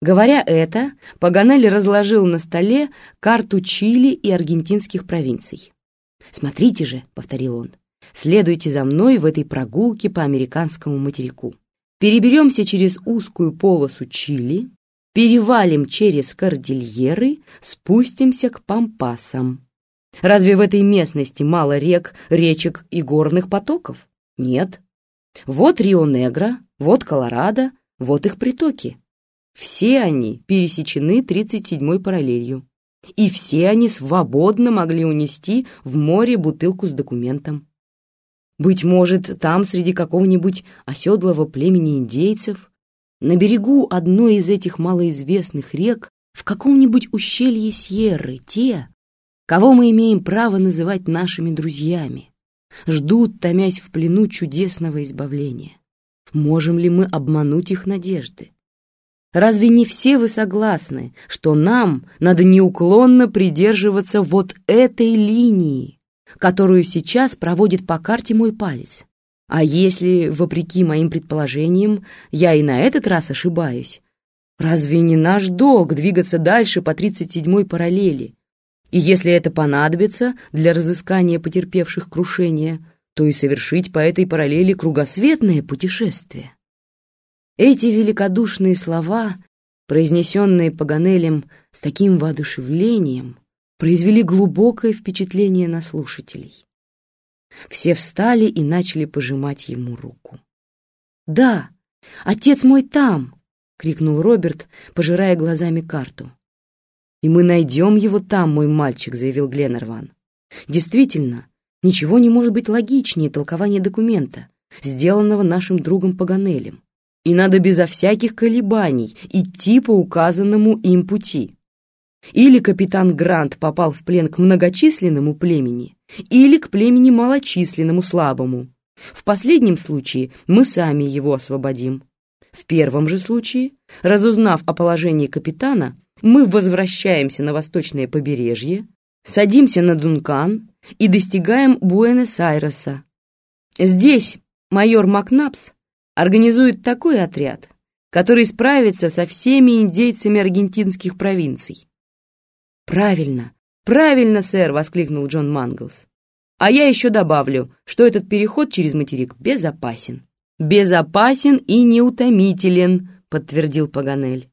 Говоря это, Паганель разложил на столе карту Чили и аргентинских провинций. «Смотрите же», — повторил он, — «следуйте за мной в этой прогулке по американскому материку. Переберемся через узкую полосу Чили, перевалим через Кордильеры, спустимся к Пампасам. Разве в этой местности мало рек, речек и горных потоков? Нет. Вот Рио-Негро, вот Колорадо, вот их притоки. Все они пересечены 37-й параллелью. И все они свободно могли унести в море бутылку с документом. Быть может, там среди какого-нибудь оседлого племени индейцев, на берегу одной из этих малоизвестных рек, в каком-нибудь ущелье Сьерры, те, кого мы имеем право называть нашими друзьями, ждут, томясь в плену чудесного избавления. Можем ли мы обмануть их надежды? Разве не все вы согласны, что нам надо неуклонно придерживаться вот этой линии, которую сейчас проводит по карте мой палец? А если, вопреки моим предположениям, я и на этот раз ошибаюсь, разве не наш долг двигаться дальше по 37-й параллели? И если это понадобится для разыскания потерпевших крушения, то и совершить по этой параллели кругосветное путешествие. Эти великодушные слова, произнесенные Паганелем с таким воодушевлением, произвели глубокое впечатление на слушателей. Все встали и начали пожимать ему руку. «Да, отец мой там!» — крикнул Роберт, пожирая глазами карту. «И мы найдем его там, мой мальчик», — заявил Гленнерван. «Действительно, ничего не может быть логичнее толкования документа, сделанного нашим другом Паганелем и надо безо всяких колебаний идти по указанному им пути. Или капитан Грант попал в плен к многочисленному племени, или к племени малочисленному слабому. В последнем случае мы сами его освободим. В первом же случае, разузнав о положении капитана, мы возвращаемся на восточное побережье, садимся на Дункан и достигаем Буэнос-Айреса. Здесь майор Макнапс организует такой отряд, который справится со всеми индейцами аргентинских провинций. «Правильно, правильно, сэр!» — воскликнул Джон Манглс. «А я еще добавлю, что этот переход через материк безопасен». «Безопасен и неутомителен», — подтвердил Паганель.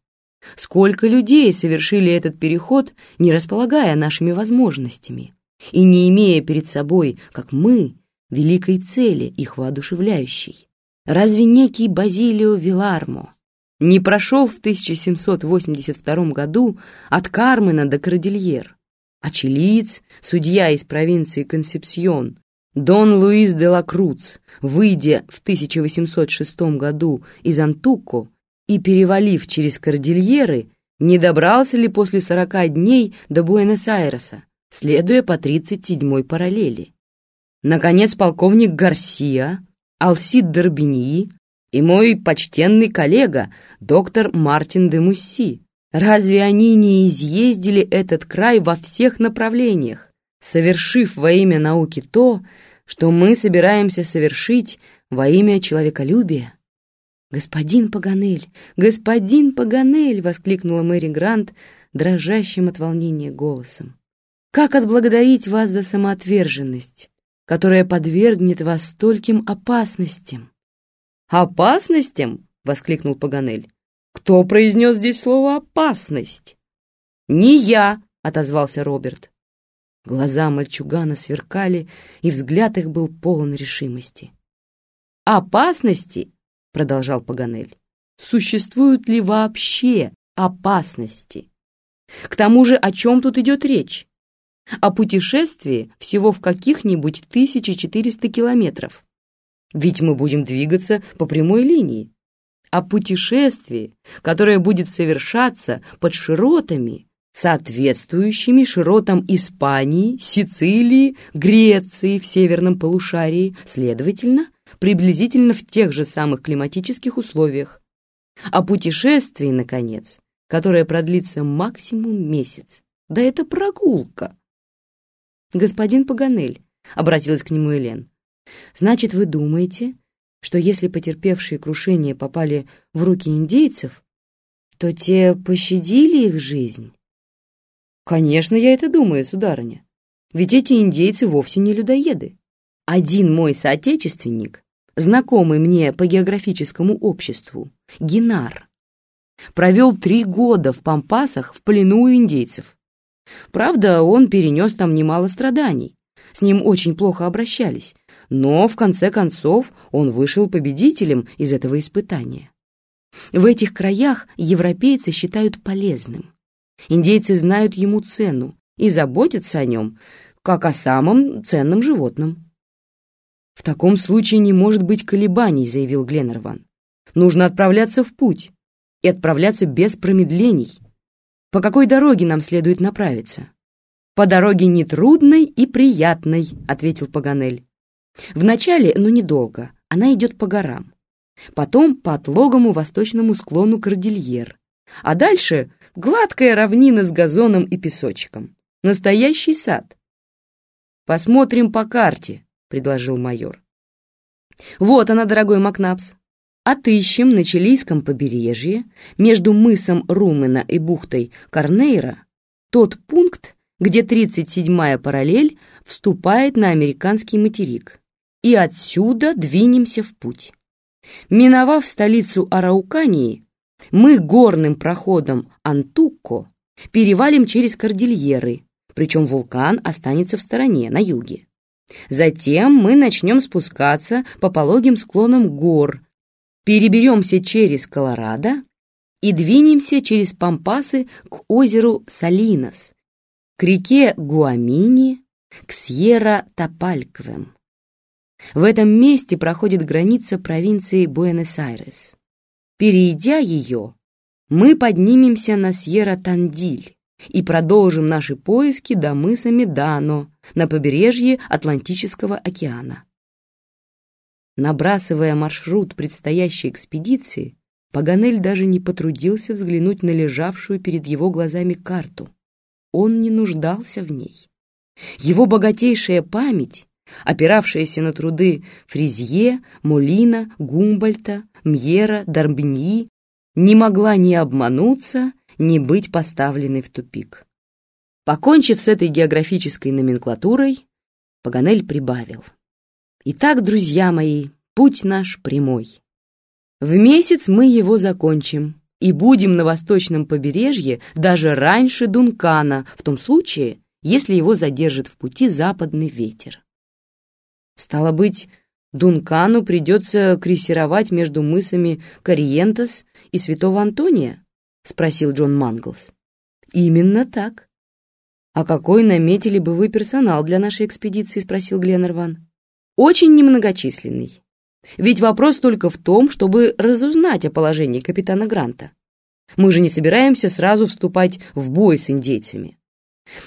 «Сколько людей совершили этот переход, не располагая нашими возможностями и не имея перед собой, как мы, великой цели, их воодушевляющей. Разве некий Базилио Вилармо не прошел в 1782 году от Кармена до Кордильер, а чилиец, судья из провинции Консепсьон, Дон Луис де ла Круц, выйдя в 1806 году из Антуко и перевалив через Кордильеры, не добрался ли после 40 дней до Буэнос-Айреса, следуя по 37-й параллели. Наконец, полковник Гарсия Алсид Дорбиньи и мой почтенный коллега, доктор Мартин де Мусси. Разве они не изъездили этот край во всех направлениях, совершив во имя науки то, что мы собираемся совершить во имя человеколюбия? «Господин Паганель! Господин Паганель!» — воскликнула Мэри Грант дрожащим от волнения голосом. «Как отблагодарить вас за самоотверженность? Которая подвергнет вас стольким опасностям. «Опасностям?» — воскликнул Паганель. «Кто произнес здесь слово «опасность»?» «Не я!» — отозвался Роберт. Глаза мальчугана сверкали, и взгляд их был полон решимости. «Опасности?» — продолжал Паганель. «Существуют ли вообще опасности? К тому же, о чем тут идет речь? О путешествии всего в каких-нибудь 1400 километров. Ведь мы будем двигаться по прямой линии. О путешествии, которое будет совершаться под широтами, соответствующими широтам Испании, Сицилии, Греции в северном полушарии, следовательно, приблизительно в тех же самых климатических условиях. О путешествии, наконец, которое продлится максимум месяц. Да это прогулка. «Господин Паганель», — обратилась к нему Элен, «значит, вы думаете, что если потерпевшие крушение попали в руки индейцев, то те пощадили их жизнь? Конечно, я это думаю, сударыня. Ведь эти индейцы вовсе не людоеды. Один мой соотечественник, знакомый мне по географическому обществу, Генар, провел три года в Пампасах в плену у индейцев. Правда, он перенес там немало страданий, с ним очень плохо обращались, но в конце концов он вышел победителем из этого испытания. В этих краях европейцы считают полезным. Индейцы знают ему цену и заботятся о нем, как о самом ценном животном. «В таком случае не может быть колебаний», — заявил Гленнерван. «Нужно отправляться в путь и отправляться без промедлений. По какой дороге нам следует направиться?» «По дороге нетрудной и приятной», — ответил Паганель. «Вначале, но недолго, она идет по горам потом по отлогому восточному склону Кордильер, а дальше гладкая равнина с газоном и песочком. Настоящий сад. «Посмотрим по карте», — предложил майор. «Вот она, дорогой Макнапс. Отыщем на Чилийском побережье, между мысом Румена и бухтой Карнейра, тот пункт, где 37-я параллель вступает на американский материк, и отсюда двинемся в путь. Миновав столицу Араукании, мы горным проходом Антукко перевалим через Кордильеры, причем вулкан останется в стороне, на юге. Затем мы начнем спускаться по пологим склонам гор, переберемся через Колорадо и двинемся через Пампасы к озеру Салинос, к реке Гуамини, к Сьерра-Тапальквем. В этом месте проходит граница провинции Буэнос-Айрес. Перейдя ее, мы поднимемся на Сьерра-Тандиль и продолжим наши поиски до мыса Медано на побережье Атлантического океана. Набрасывая маршрут предстоящей экспедиции, Паганель даже не потрудился взглянуть на лежавшую перед его глазами карту. Он не нуждался в ней. Его богатейшая память опиравшаяся на труды Фризье, Молина, Гумбольта, Мьера, Дарбиньи, не могла ни обмануться, ни быть поставленной в тупик. Покончив с этой географической номенклатурой, Паганель прибавил. «Итак, друзья мои, путь наш прямой. В месяц мы его закончим и будем на восточном побережье даже раньше Дункана, в том случае, если его задержит в пути западный ветер. Стало быть, Дункану придется крейсировать между мысами Кориентес и Святого Антония? Спросил Джон Манглс. Именно так. А какой наметили бы вы персонал для нашей экспедиции? Спросил Гленнерван. Очень немногочисленный. Ведь вопрос только в том, чтобы разузнать о положении капитана Гранта. Мы же не собираемся сразу вступать в бой с индейцами.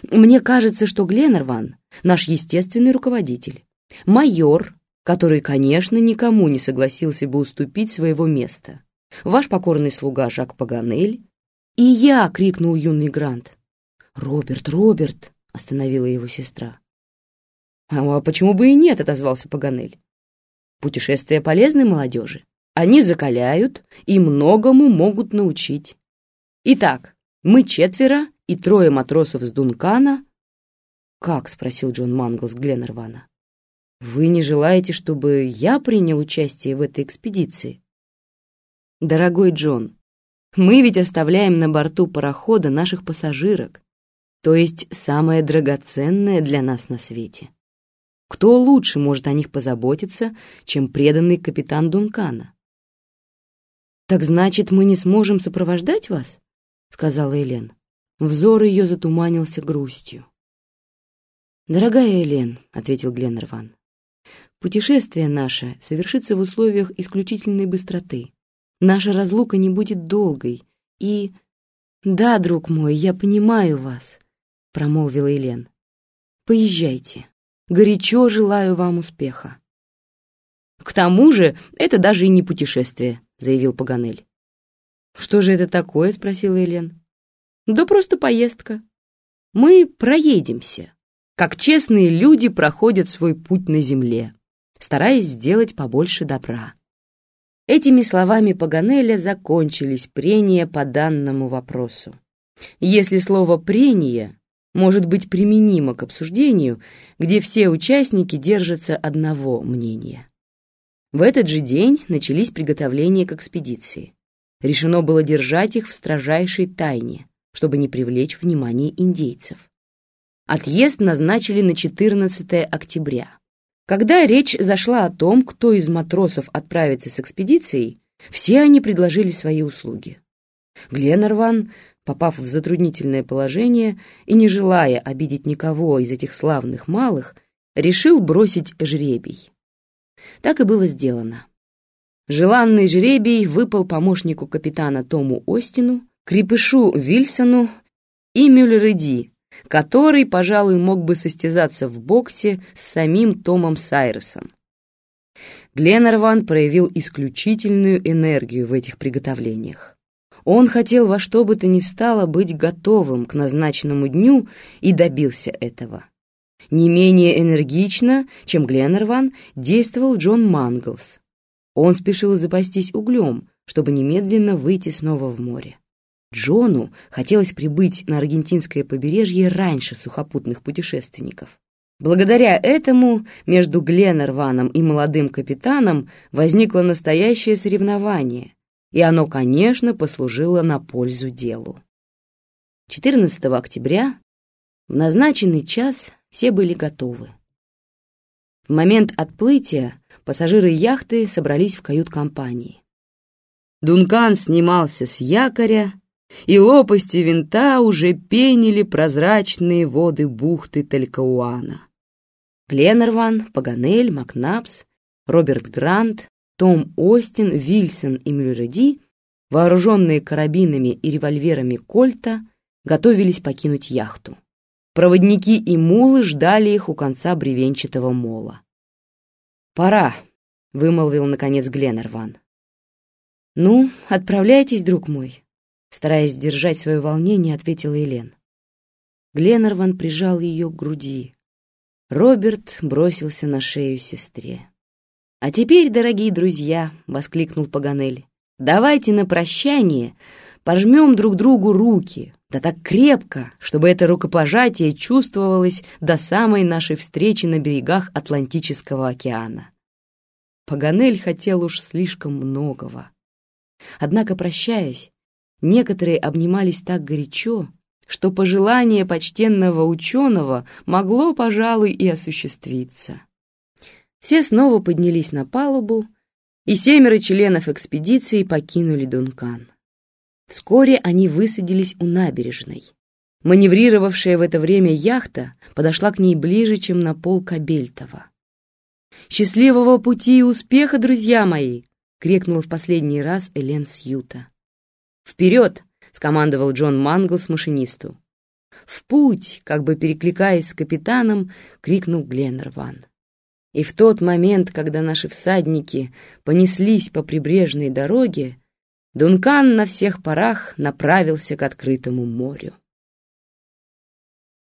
Мне кажется, что Гленнерван — наш естественный руководитель майор, который, конечно, никому не согласился бы уступить своего места, ваш покорный слуга Жак Паганель и я, — крикнул юный Грант. «Роберт, Роберт!» — остановила его сестра. «А почему бы и нет?» — отозвался Паганель. «Путешествия полезны молодежи. Они закаляют и многому могут научить. Итак, мы четверо и трое матросов с Дункана...» «Как?» — спросил Джон Манглс Гленнервана. Вы не желаете, чтобы я принял участие в этой экспедиции? Дорогой Джон, мы ведь оставляем на борту парохода наших пассажирок, то есть самое драгоценное для нас на свете. Кто лучше может о них позаботиться, чем преданный капитан Дункана? «Так значит, мы не сможем сопровождать вас?» — сказала Элен. Взор ее затуманился грустью. «Дорогая Элен», — ответил Гленнерван, Путешествие наше совершится в условиях исключительной быстроты. Наша разлука не будет долгой, и... «Да, друг мой, я понимаю вас», — промолвила Елен. «Поезжайте. Горячо желаю вам успеха». «К тому же это даже и не путешествие», — заявил Паганель. «Что же это такое?» — спросила Елен. «Да просто поездка. Мы проедемся, как честные люди проходят свой путь на земле» стараясь сделать побольше добра. Этими словами Паганеля закончились прения по данному вопросу. Если слово «прение» может быть применимо к обсуждению, где все участники держатся одного мнения. В этот же день начались приготовления к экспедиции. Решено было держать их в строжайшей тайне, чтобы не привлечь внимание индейцев. Отъезд назначили на 14 октября. Когда речь зашла о том, кто из матросов отправится с экспедицией, все они предложили свои услуги. Гленнерван попав в затруднительное положение и не желая обидеть никого из этих славных малых, решил бросить жребий. Так и было сделано. Желанный жребий выпал помощнику капитана Тому Остину, крепышу Вильсону и Мюллереди, который, пожалуй, мог бы состязаться в боксе с самим Томом Сайресом. Гленнерван проявил исключительную энергию в этих приготовлениях. Он хотел во что бы то ни стало быть готовым к назначенному дню и добился этого. Не менее энергично, чем Гленнерван, действовал Джон Манглс. Он спешил запастись углем, чтобы немедленно выйти снова в море. Джону хотелось прибыть на аргентинское побережье раньше сухопутных путешественников. Благодаря этому между Гленнерваном и молодым капитаном возникло настоящее соревнование, и оно, конечно, послужило на пользу делу. 14 октября в назначенный час все были готовы. В момент отплытия пассажиры яхты собрались в кают-компании. Дункан снимался с якоря, и лопасти винта уже пенили прозрачные воды бухты Талькауана. Гленнерван, Паганель, Макнапс, Роберт Грант, том Остин, Вильсон и Мюллереди, вооруженные карабинами и револьверами Кольта, готовились покинуть яхту. Проводники и мулы ждали их у конца бревенчатого мола. «Пора», — вымолвил, наконец, Гленнерван. «Ну, отправляйтесь, друг мой», — стараясь сдержать свое волнение, ответила Елен. Гленнерван прижал ее к груди. Роберт бросился на шею сестре. «А теперь, дорогие друзья», — воскликнул Паганель, «давайте на прощание пожмем друг другу руки, да так крепко, чтобы это рукопожатие чувствовалось до самой нашей встречи на берегах Атлантического океана». Паганель хотел уж слишком многого. Однако, прощаясь, некоторые обнимались так горячо, что пожелание почтенного ученого могло, пожалуй, и осуществиться. Все снова поднялись на палубу, и семеро членов экспедиции покинули Дункан. Вскоре они высадились у набережной. Маневрировавшая в это время яхта подошла к ней ближе, чем на пол Кабельтова. «Счастливого пути и успеха, друзья мои!» — крикнула в последний раз Элен Сьюта. «Вперед!» — скомандовал Джон Манглс машинисту. «В путь!» — как бы перекликаясь с капитаном, крикнул Гленнерван. И в тот момент, когда наши всадники понеслись по прибрежной дороге, Дункан на всех парах направился к открытому морю.